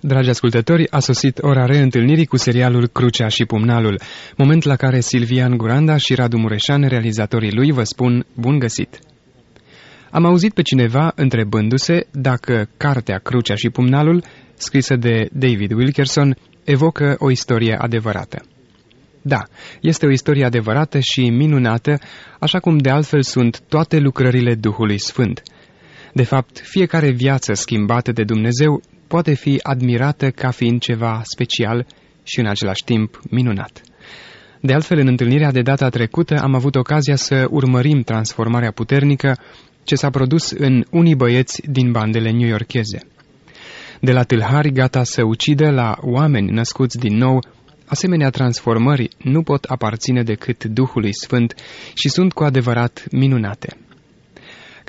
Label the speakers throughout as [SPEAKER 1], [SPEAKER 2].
[SPEAKER 1] Dragi ascultători, a sosit ora reîntâlnirii cu serialul Crucea și Pumnalul, moment la care Silvian Guranda și Radu Mureșan, realizatorii lui, vă spun bun găsit. Am auzit pe cineva întrebându-se dacă cartea Crucea și Pumnalul, scrisă de David Wilkerson, evocă o istorie adevărată. Da, este o istorie adevărată și minunată, așa cum de altfel sunt toate lucrările Duhului Sfânt. De fapt, fiecare viață schimbată de Dumnezeu poate fi admirată ca fiind ceva special și în același timp minunat. De altfel, în întâlnirea de data trecută am avut ocazia să urmărim transformarea puternică ce s-a produs în unii băieți din bandele newyorkeze. De la tâlhari gata să ucidă la oameni născuți din nou, asemenea transformări nu pot aparține decât Duhului Sfânt și sunt cu adevărat minunate.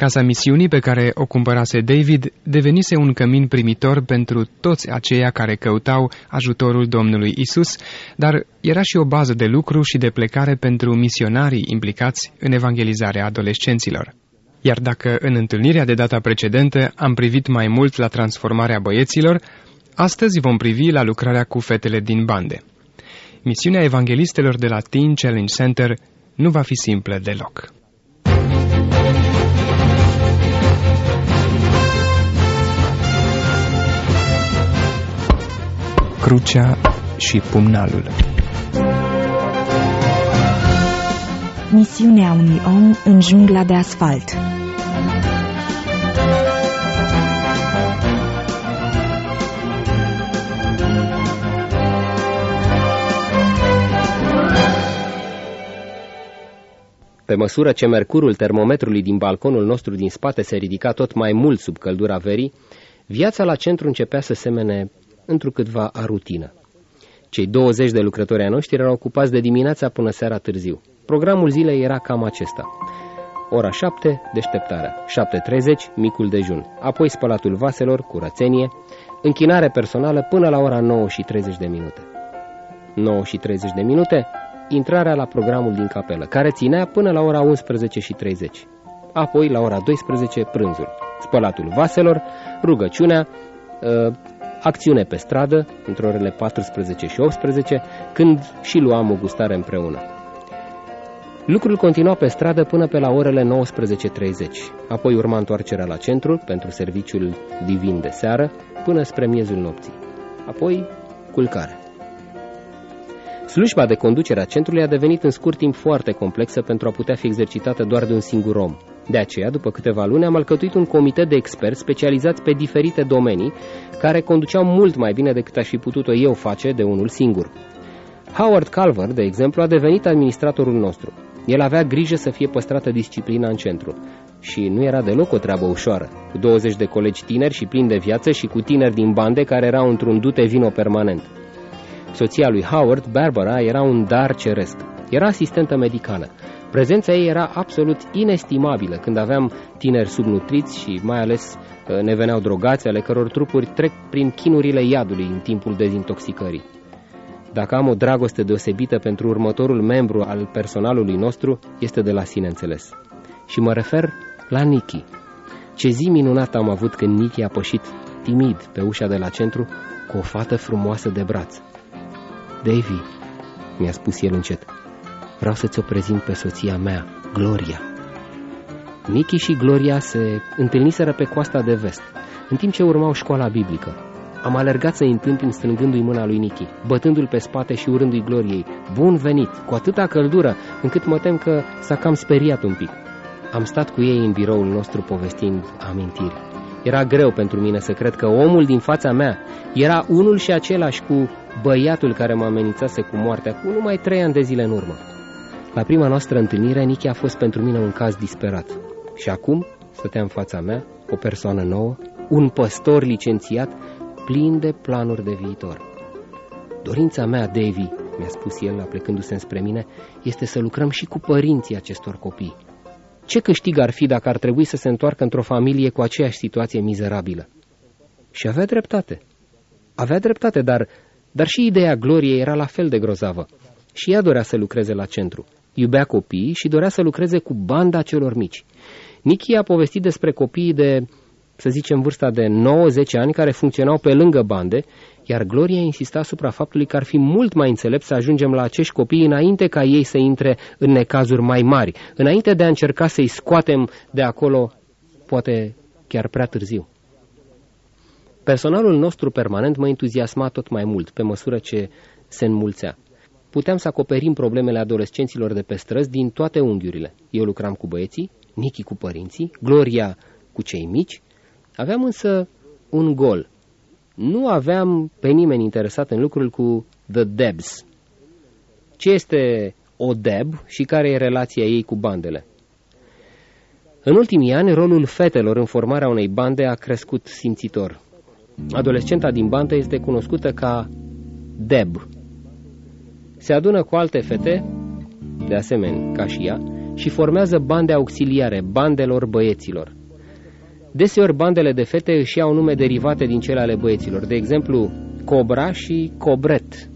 [SPEAKER 1] Casa misiunii pe care o cumpărase David devenise un cămin primitor pentru toți aceia care căutau ajutorul Domnului Isus, dar era și o bază de lucru și de plecare pentru misionarii implicați în evangelizarea adolescenților. Iar dacă în întâlnirea de data precedentă am privit mai mult la transformarea băieților, astăzi vom privi la lucrarea cu fetele din bande. Misiunea evanghelistelor de la Teen Challenge Center nu va fi simplă deloc. Crucea și pumnalul.
[SPEAKER 2] Misiunea unui om în jungla de asfalt.
[SPEAKER 3] Pe măsură ce mercurul termometrului din balconul nostru din spate se ridica tot mai mult sub căldura verii, viața la centru începea să semene întrucâtva a rutină. Cei 20 de lucrători ai noștri erau ocupați de dimineața până seara târziu. Programul zilei era cam acesta. Ora 7, deșteptarea. 7.30, micul dejun. Apoi spălatul vaselor, curățenie, închinare personală până la ora 9 și 30 de minute. 9 și 30 de minute, intrarea la programul din capelă, care ținea până la ora 11 și 30. Apoi, la ora 12, prânzul. Spălatul vaselor, rugăciunea, ă, acțiune pe stradă, între orele 14 și 18, când și luam o gustare împreună. Lucrul continua pe stradă până pe la orele 19.30, apoi urma întoarcerea la centru pentru serviciul divin de seară până spre miezul nopții, apoi culcare. Slujba de conducere a centrului a devenit în scurt timp foarte complexă pentru a putea fi exercitată doar de un singur om. De aceea, după câteva luni, am alcătuit un comitet de experți specializați pe diferite domenii, care conduceau mult mai bine decât aș fi putut-o eu face de unul singur. Howard Calver, de exemplu, a devenit administratorul nostru. El avea grijă să fie păstrată disciplina în centru. Și nu era deloc o treabă ușoară, cu 20 de colegi tineri și plini de viață și cu tineri din bande care erau într-un dute vino permanent. Soția lui Howard, Barbara, era un dar ceresc. Era asistentă medicală. Prezența ei era absolut inestimabilă când aveam tineri subnutriți și mai ales uh, ne veneau drogați ale căror trupuri trec prin chinurile iadului în timpul dezintoxicării. Dacă am o dragoste deosebită pentru următorul membru al personalului nostru, este de la sine înțeles. Și mă refer la Nicky. Ce zi minunată am avut când Nicky a pășit timid pe ușa de la centru cu o fată frumoasă de braț. Davy, mi-a spus el încet, vreau să-ți o prezint pe soția mea, Gloria. Nicky și Gloria se întâlniseră pe coasta de vest, în timp ce urmau școala biblică. Am alergat să-i întâmpin strângându-i mâna lui Nicky, bătându-l pe spate și urându-i Gloriei. Bun venit, cu atâta căldură, încât mă tem că s-a cam speriat un pic. Am stat cu ei în biroul nostru povestind amintiri. Era greu pentru mine să cred că omul din fața mea era unul și același cu băiatul care mă amenințase cu moartea cu numai trei ani de zile în urmă. La prima noastră întâlnire, Nichi a fost pentru mine un caz disperat. Și acum stătea în fața mea o persoană nouă, un păstor licențiat, plin de planuri de viitor. Dorința mea, Davy, mi-a spus el, aplecându-se înspre mine, este să lucrăm și cu părinții acestor copii. Ce câștig ar fi dacă ar trebui să se întoarcă într-o familie cu aceeași situație mizerabilă? Și avea dreptate. Avea dreptate, dar dar și ideea Gloriei era la fel de grozavă. Și ea dorea să lucreze la centru. Iubea copiii și dorea să lucreze cu banda celor mici. Nicky a povestit despre copiii de să zicem vârsta de 9-10 ani, care funcționau pe lângă bande, iar Gloria insista asupra faptului că ar fi mult mai înțelept să ajungem la acești copii înainte ca ei să intre în necazuri mai mari, înainte de a încerca să-i scoatem de acolo, poate chiar prea târziu. Personalul nostru permanent mă entuziasma tot mai mult, pe măsură ce se înmulțea. Puteam să acoperim problemele adolescenților de pe străzi din toate unghiurile. Eu lucram cu băieții, Nichi cu părinții, Gloria cu cei mici. Aveam însă un gol. Nu aveam pe nimeni interesat în lucrul cu The Debs. Ce este o Deb și care e relația ei cu bandele? În ultimii ani, rolul fetelor în formarea unei bande a crescut simțitor. Adolescenta din bandă este cunoscută ca Deb. Se adună cu alte fete, de asemenea ca și ea, și formează bande auxiliare, bandelor băieților. Deseori bandele de fete își iau nume derivate din cele ale băieților, de exemplu Cobra și Cobret.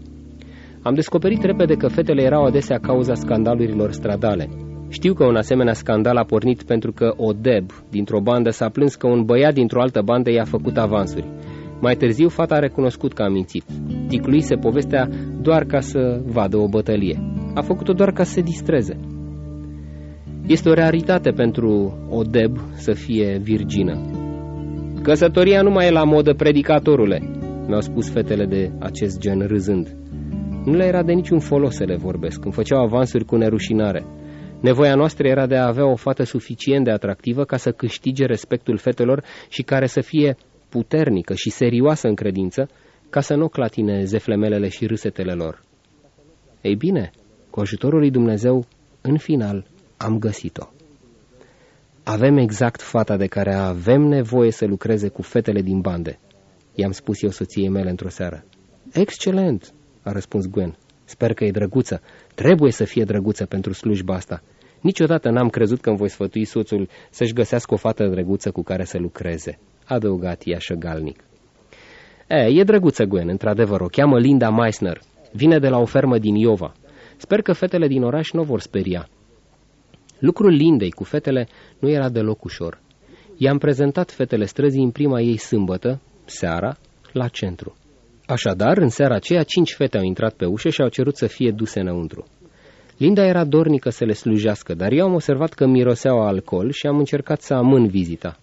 [SPEAKER 3] Am descoperit repede că fetele erau adesea cauza scandalurilor stradale. Știu că un asemenea scandal a pornit pentru că o deb dintr-o bandă s-a plâns că un băiat dintr-o altă bandă i-a făcut avansuri. Mai târziu, fata a recunoscut că a mințit. Ticluise povestea doar ca să vadă o bătălie. A făcut-o doar ca să se distreze. Este o raritate pentru o deb să fie virgină. Căsătoria nu mai e la modă, predicatorule, mi-au spus fetele de acest gen râzând. Nu le era de niciun folos să le vorbesc, îmi făceau avansuri cu nerușinare. Nevoia noastră era de a avea o fată suficient de atractivă ca să câștige respectul fetelor și care să fie puternică și serioasă în credință, ca să nu clatine zeflemelele și râsetele lor. Ei bine, cu ajutorul lui Dumnezeu, în final, am găsit-o. Avem exact fata de care avem nevoie să lucreze cu fetele din bande, i-am spus eu soției mele într-o seară. Excelent, a răspuns Gwen. Sper că e drăguță. Trebuie să fie drăguță pentru slujba asta. Niciodată n-am crezut că îmi voi sfătui soțul să-și găsească o fată drăguță cu care să lucreze, adăugat ea șăgalnic. E, e drăguță Gwen, într-adevăr, o cheamă Linda Meissner. Vine de la o fermă din Iova. Sper că fetele din oraș nu vor speria. Lucrul Lindei cu fetele nu era deloc ușor. I-am prezentat fetele străzii în prima ei sâmbătă, seara, la centru. Așadar, în seara aceea, cinci fete au intrat pe ușă și au cerut să fie duse înăuntru. Linda era dornică să le slujească, dar eu am observat că miroseau alcool și am încercat să amân vizita.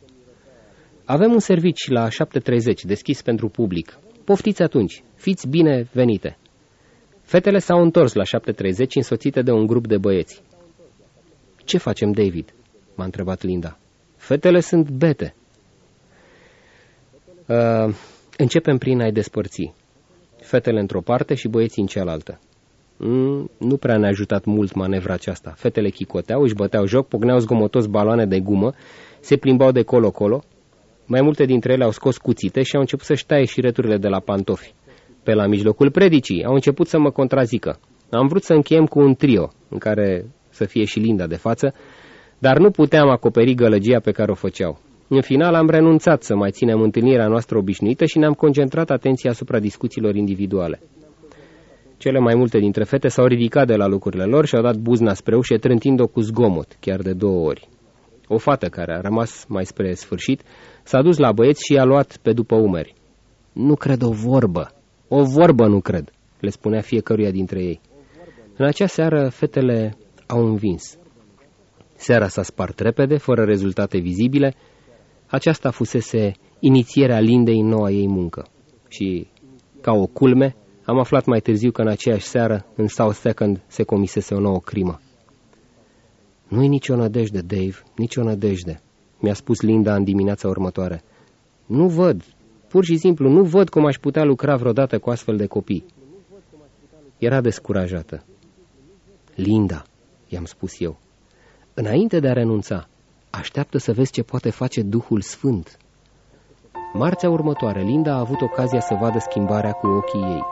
[SPEAKER 3] Avem un servici la 7.30, deschis pentru public. Poftiți atunci, fiți bine venite. Fetele s-au întors la 7.30 însoțite de un grup de băieți. Ce facem, David?" m-a întrebat Linda. Fetele sunt bete." Uh, începem prin a-i despărți. Fetele într-o parte și băieții în cealaltă. Mm, nu prea ne-a ajutat mult manevra aceasta. Fetele chicoteau, își băteau joc, pogneau zgomotos baloane de gumă, se plimbau de colo-colo. Mai multe dintre ele au scos cuțite și au început să-și taie șireturile de la pantofi. Pe la mijlocul predicii au început să mă contrazică. Am vrut să încheiem cu un trio, în care să fie și Linda de față, dar nu puteam acoperi gălăgia pe care o făceau. În final am renunțat să mai ținem întâlnirea noastră obișnuită și ne-am concentrat atenția asupra discuțiilor individuale. Cele mai multe dintre fete s-au ridicat de la lucrurile lor și au dat buzna spre ușă, trântind-o cu zgomot, chiar de două ori. O fată care a rămas mai spre sfârșit s-a dus la băieți și i-a luat pe după umeri. Nu cred o vorbă, o vorbă nu cred, le spunea fiecăruia dintre ei. În acea seară, fetele au învins. Seara s-a spart repede, fără rezultate vizibile. Aceasta fusese inițierea Lindei în noua ei muncă. Și, ca o culme, am aflat mai târziu că în aceeași seară, în South Second, se comisese o nouă crimă. Nu-i nicio nădejde, Dave, nicio nădejde, mi-a spus Linda în dimineața următoare. Nu văd, pur și simplu, nu văd cum aș putea lucra vreodată cu astfel de copii. Era descurajată. Linda, i-am spus eu. Înainte de a renunța, așteaptă să vezi ce poate face Duhul Sfânt. Marțea următoare, Linda a avut ocazia să vadă schimbarea cu ochii ei.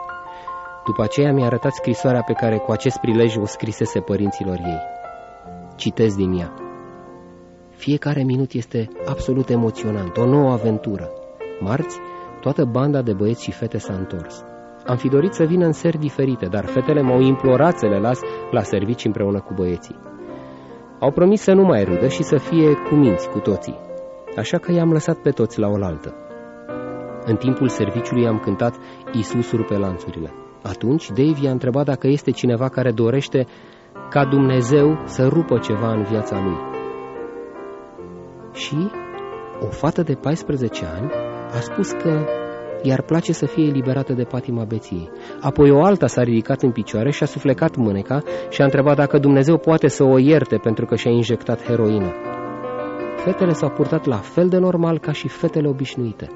[SPEAKER 3] După aceea mi-a arătat scrisoarea pe care cu acest prilej o scrisese părinților ei. Citez din ea. Fiecare minut este absolut emoționant, o nouă aventură. Marți, toată banda de băieți și fete s-a întors. Am fi dorit să vină în seri diferite, dar fetele m-au implorat să le las la servici împreună cu băieții. Au promis să nu mai râdă și să fie cuminți cu toții. așa că i-am lăsat pe toți la oaltă. În timpul serviciului am cântat Iisus rupe lanțurile. Atunci Dave i-a întrebat dacă este cineva care dorește ca Dumnezeu să rupă ceva în viața lui. Și o fată de 14 ani a spus că i-ar place să fie eliberată de patima beției. Apoi o alta s-a ridicat în picioare și a suflecat mâneca și a întrebat dacă Dumnezeu poate să o ierte pentru că și-a injectat heroină. Fetele s-au purtat la fel de normal ca și fetele obișnuite.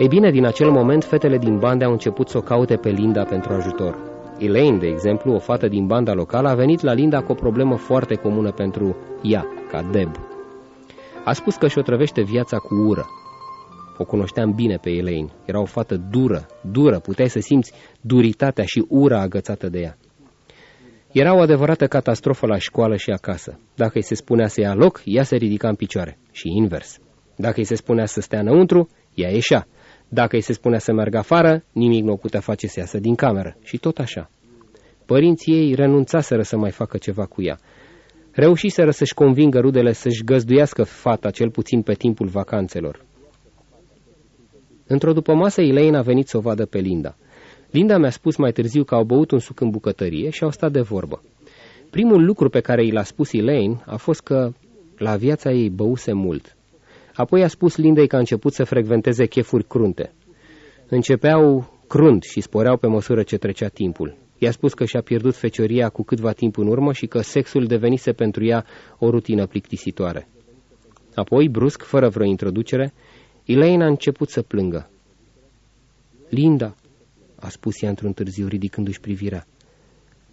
[SPEAKER 3] Ei bine, din acel moment, fetele din bande au început să o caute pe Linda pentru ajutor. Elaine, de exemplu, o fată din banda locală, a venit la Linda cu o problemă foarte comună pentru ea, ca Deb. A spus că și-o trăvește viața cu ură. O cunoșteam bine pe Elaine. Era o fată dură, dură, puteai să simți duritatea și ura agățată de ea. Era o adevărată catastrofă la școală și acasă. Dacă îi se spunea să ia loc, ea se ridica în picioare. Și invers. Dacă îi se spunea să stea înăuntru, ea ieșea. Dacă îi se spunea să meargă afară, nimic nu o putea face să iasă din cameră. Și tot așa. Părinții ei renunțaseră să mai facă ceva cu ea. Reușiseră să-și convingă rudele să-și găzduiască fata cel puțin pe timpul vacanțelor. Într-o după masă, Elaine a venit să o vadă pe Linda. Linda mi-a spus mai târziu că au băut un suc în bucătărie și au stat de vorbă. Primul lucru pe care i l-a spus Elaine a fost că la viața ei băuse mult. Apoi a spus Lindei că a început să frecventeze chefuri crunte. Începeau crunt și sporeau pe măsură ce trecea timpul. I-a spus că și-a pierdut fecioria cu câtva timp în urmă și că sexul devenise pentru ea o rutină plictisitoare. Apoi, brusc, fără vreo introducere, Elaine a început să plângă. Linda, a spus ea într-un târziu, ridicându-și privirea.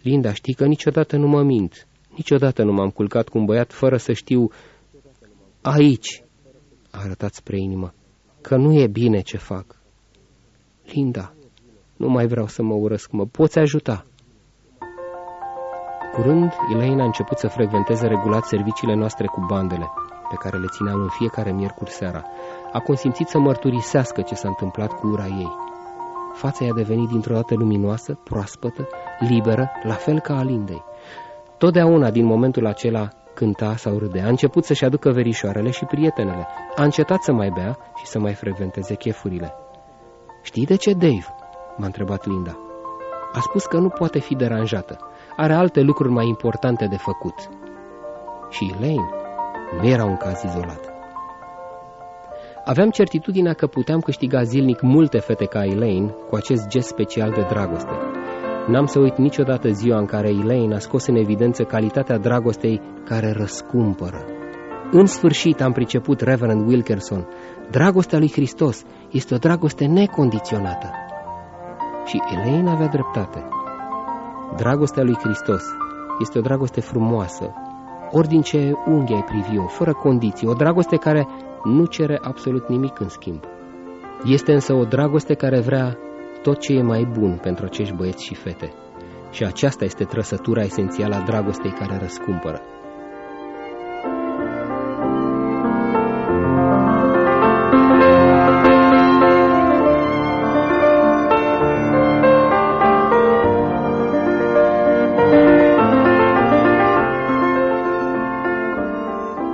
[SPEAKER 3] Linda, știi că niciodată nu mă mint. Niciodată nu m-am culcat cu un băiat fără să știu... Aici, a arătat spre inimă, că nu e bine ce fac. Linda, nu mai vreau să mă urăsc, mă poți ajuta? Curând, Elaine a început să frecventeze regulat serviciile noastre cu bandele, pe care le țineam în fiecare miercuri seara. A consimțit să mărturisească ce s-a întâmplat cu ura ei. Fața i-a devenit dintr-o dată luminoasă, proaspătă, liberă, la fel ca a Lindei. Totdeauna, din momentul acela, cânta sau râdea, a început să-și aducă verișoarele și prietenele, a încetat să mai bea și să mai frecventeze chefurile. Știi de ce, Dave?" m-a întrebat Linda. A spus că nu poate fi deranjată. Are alte lucruri mai importante de făcut. Și Elaine nu era un caz izolat. Aveam certitudinea că puteam câștiga zilnic multe fete ca Elaine cu acest gest special de dragoste. N-am să uit niciodată ziua în care Elaine a scos în evidență calitatea dragostei care răscumpără. În sfârșit am priceput Reverend Wilkerson. Dragostea lui Hristos este o dragoste necondiționată. Și Elaine avea dreptate. Dragostea lui Hristos este o dragoste frumoasă, ori din ce unghi ai privi-o, fără condiții, o dragoste care nu cere absolut nimic în schimb. Este însă o dragoste care vrea tot ce e mai bun pentru acești băieți și fete. Și aceasta este trăsătura esențială a dragostei care răscumpără.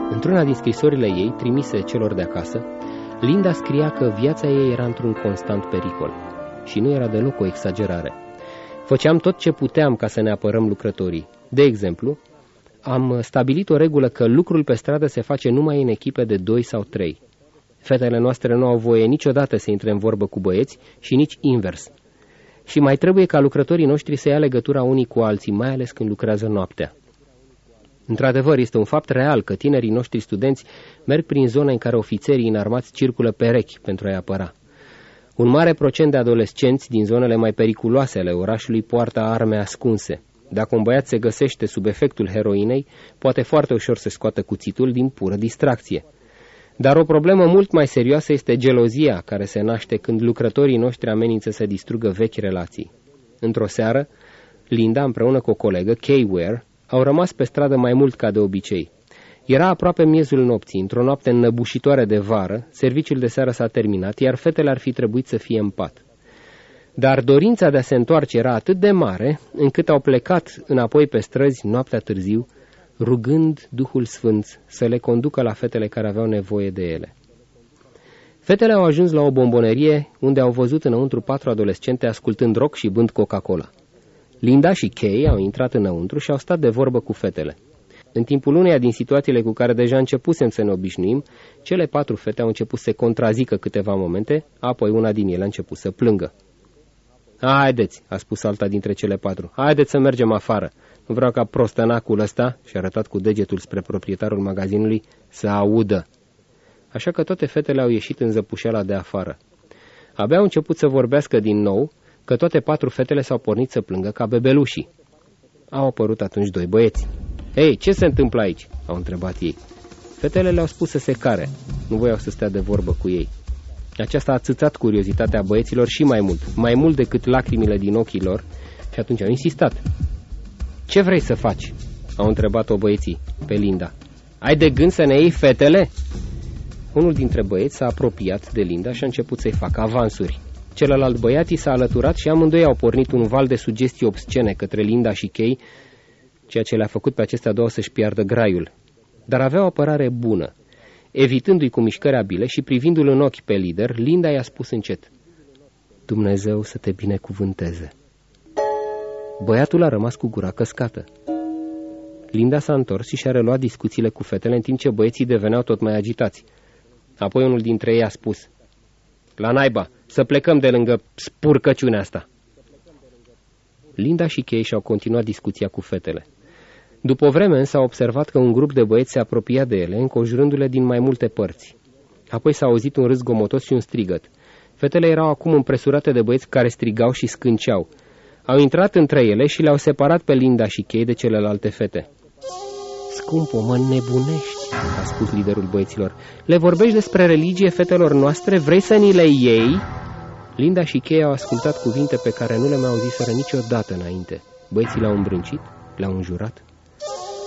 [SPEAKER 3] Într-una din scrisorile ei, trimise celor de acasă, Linda scria că viața ei era într-un constant pericol. Și nu era deloc o exagerare. Făceam tot ce puteam ca să ne apărăm lucrătorii. De exemplu, am stabilit o regulă că lucrul pe stradă se face numai în echipe de doi sau trei. Fetele noastre nu au voie niciodată să intre în vorbă cu băieți și nici invers. Și mai trebuie ca lucrătorii noștri să ia legătura unii cu alții, mai ales când lucrează noaptea. Într-adevăr, este un fapt real că tinerii noștri studenți merg prin zone în care ofițerii înarmați circulă perechi pentru a-i apăra. Un mare procent de adolescenți din zonele mai periculoase ale orașului poartă arme ascunse. Dacă un băiat se găsește sub efectul heroinei, poate foarte ușor să scoată cuțitul din pură distracție. Dar o problemă mult mai serioasă este gelozia care se naște când lucrătorii noștri amenință să distrugă vechi relații. Într-o seară, Linda, împreună cu o colegă, Kay Ware, au rămas pe stradă mai mult ca de obicei. Era aproape miezul nopții, într-o noapte înnăbușitoare de vară, serviciul de seară s-a terminat, iar fetele ar fi trebuit să fie în pat. Dar dorința de a se întoarce era atât de mare, încât au plecat înapoi pe străzi noaptea târziu, rugând Duhul Sfânt să le conducă la fetele care aveau nevoie de ele. Fetele au ajuns la o bombonerie unde au văzut înăuntru patru adolescente ascultând rock și bând Coca-Cola. Linda și Kay au intrat înăuntru și au stat de vorbă cu fetele. În timpul uneia din situațiile cu care deja începusem să ne obișnuim, cele patru fete au început să se contrazică câteva momente, apoi una din ele a început să plângă. Haideți, a spus alta dintre cele patru, haideți să mergem afară. Nu vreau ca prostănacul ăsta, și-a arătat cu degetul spre proprietarul magazinului, să audă. Așa că toate fetele au ieșit în zăpușeala de afară. Abia au început să vorbească din nou, că toate patru fetele s-au pornit să plângă ca bebelușii. Au apărut atunci doi băieți. Ei, ce se întâmplă aici?" au întrebat ei. Fetele le-au spus să se care, nu voiau să stea de vorbă cu ei. Aceasta a țățat curiozitatea băieților și mai mult, mai mult decât lacrimile din ochii lor, și atunci au insistat. Ce vrei să faci?" au întrebat-o băieții pe Linda. Ai de gând să ne iei fetele?" Unul dintre băieți s-a apropiat de Linda și a început să-i facă avansuri. Celălalt băiat i s-a alăturat și amândoi au pornit un val de sugestii obscene către Linda și Kay, ceea ce le-a făcut pe acestea două să-și piardă graiul. Dar avea o apărare bună. Evitându-i cu mișcări abile și privindu-l în ochi pe lider, Linda i-a spus încet, Dumnezeu să te binecuvânteze. Băiatul a rămas cu gura căscată. Linda s-a întors și și-a reluat discuțiile cu fetele în timp ce băieții deveneau tot mai agitați. Apoi unul dintre ei a spus, La naiba, să plecăm de lângă spurcăciunea asta. Linda și Kay și-au continuat discuția cu fetele. După o vreme s-a observat că un grup de băieți se apropia de ele, înconjurându-le din mai multe părți. Apoi s-a auzit un râs gomotos și un strigăt. Fetele erau acum împresurate de băieți care strigau și scânceau. Au intrat între ele și le-au separat pe Linda și Kay de celelalte fete. Scumpo, mă nebunești, a spus liderul băieților. Le vorbești despre religie fetelor noastre? Vrei să ni le iei? Linda și Kay au ascultat cuvinte pe care nu le mai auziseră niciodată înainte. Băieții le-au îmbrâncit, le-au înjurat.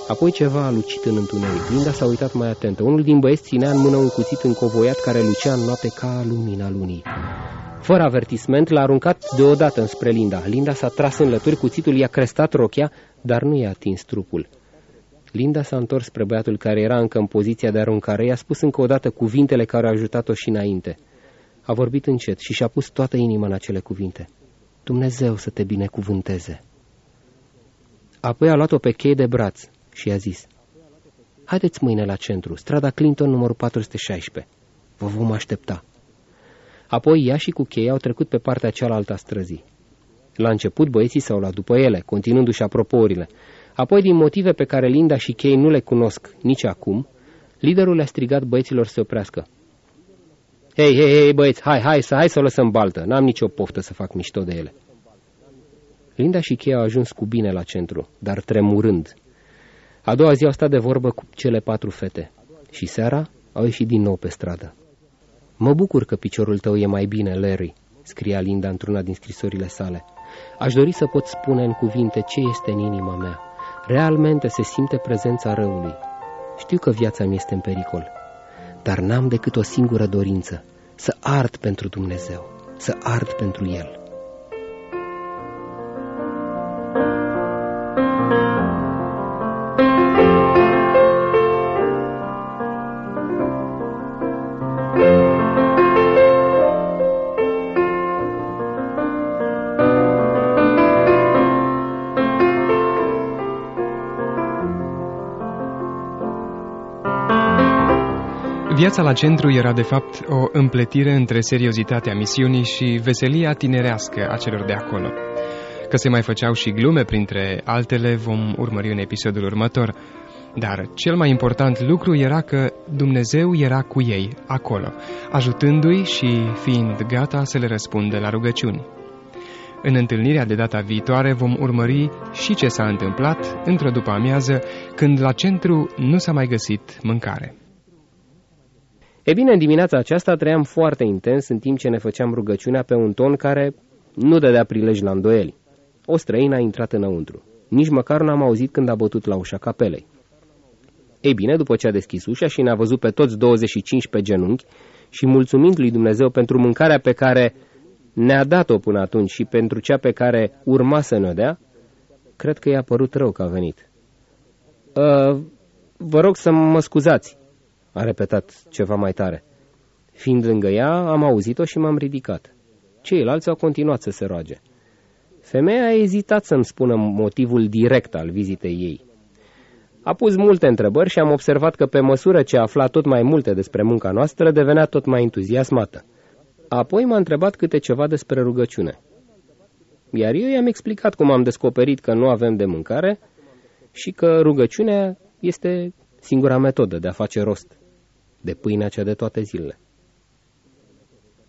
[SPEAKER 3] Apoi ceva a lucit în întuneric. Linda s-a uitat mai atentă. Unul din băieți ținea în mână un cuțit încovoiat care lucea în noapte ca lumina lunii. Fără avertisment, l-a aruncat deodată înspre Linda. Linda s-a tras în lături, cuțitul i-a crestat rochia, dar nu i-a atins trupul. Linda s-a întors spre băiatul care era încă în poziția de aruncare, i-a spus încă o dată cuvintele care au ajutat-o și înainte. A vorbit încet și și-a pus toată inima în acele cuvinte. Dumnezeu să te binecuvânteze. Apoi a luat-o pe chei de braț și i-a zis, Haideți mâine la centru, strada Clinton numărul 416. Vă vom aștepta. Apoi ea și cu cheia au trecut pe partea cealaltă a străzii. La început băieții s-au luat după ele, continuându-și apropourile. Apoi, din motive pe care Linda și Kay nu le cunosc nici acum, liderul le-a strigat băieților să se oprească. Hei, hei, hei, băieți, hai, hai, să, hai să o lăsăm baltă, n-am nicio poftă să fac mișto de ele. Linda și Kay au ajuns cu bine la centru, dar tremurând. A doua zi au stat de vorbă cu cele patru fete și seara au ieșit din nou pe stradă. Mă bucur că piciorul tău e mai bine, Larry, scria Linda într-una din scrisorile sale. Aș dori să pot spune în cuvinte ce este în inima mea. Realmente se simte prezența răului. Știu că viața mi este în pericol, dar n-am decât o singură dorință, să ard pentru Dumnezeu, să ard pentru El.
[SPEAKER 1] Viața la centru era de fapt o împletire între seriozitatea misiunii și veselia tinerească a celor de acolo. Că se mai făceau și glume printre altele vom urmări în episodul următor. Dar cel mai important lucru era că Dumnezeu era cu ei, acolo, ajutându-i și fiind gata să le răspundă la rugăciuni. În întâlnirea de data viitoare vom urmări și ce s-a întâmplat într-o după amiază când la centru nu s-a mai găsit mâncare.
[SPEAKER 3] E bine, în dimineața aceasta trăiam foarte intens în timp ce ne făceam rugăciunea pe un ton care nu dădea prilej la îndoieli. O străină a intrat înăuntru. Nici măcar n-am auzit când a bătut la ușa capelei. Ei bine, după ce a deschis ușa și ne-a văzut pe toți 25 pe genunchi și mulțumind lui Dumnezeu pentru mâncarea pe care ne-a dat-o până atunci și pentru cea pe care urma să ne dea, cred că i-a părut rău că a venit. Uh, vă rog să mă scuzați, a repetat ceva mai tare. Fiind lângă ea, am auzit-o și m-am ridicat. Ceilalți au continuat să se roage. Femeia a ezitat să-mi spună motivul direct al vizitei ei. A pus multe întrebări și am observat că pe măsură ce afla tot mai multe despre munca noastră, devenea tot mai entuziasmată. Apoi m-a întrebat câte ceva despre rugăciune. Iar eu i-am explicat cum am descoperit că nu avem de mâncare și că rugăciunea este singura metodă de a face rost de pâinea cea de toate zilele.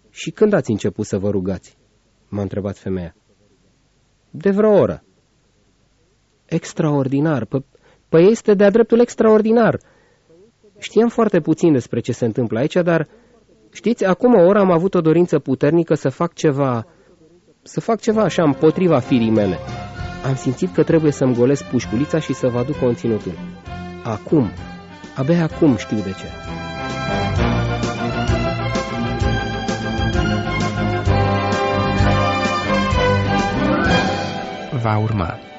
[SPEAKER 3] Și când ați început să vă rugați? M-a întrebat femeia. De vreo oră. Extraordinar. Păi, păi este de-a dreptul extraordinar. Știam foarte puțin despre ce se întâmplă aici, dar știți, acum o oră am avut o dorință puternică să fac ceva, să fac ceva așa împotriva firii mele. Am simțit că trebuie să-mi golesc pușculița și să vă aduc conținutul. Acum, abia acum știu de ce.
[SPEAKER 1] Va urma.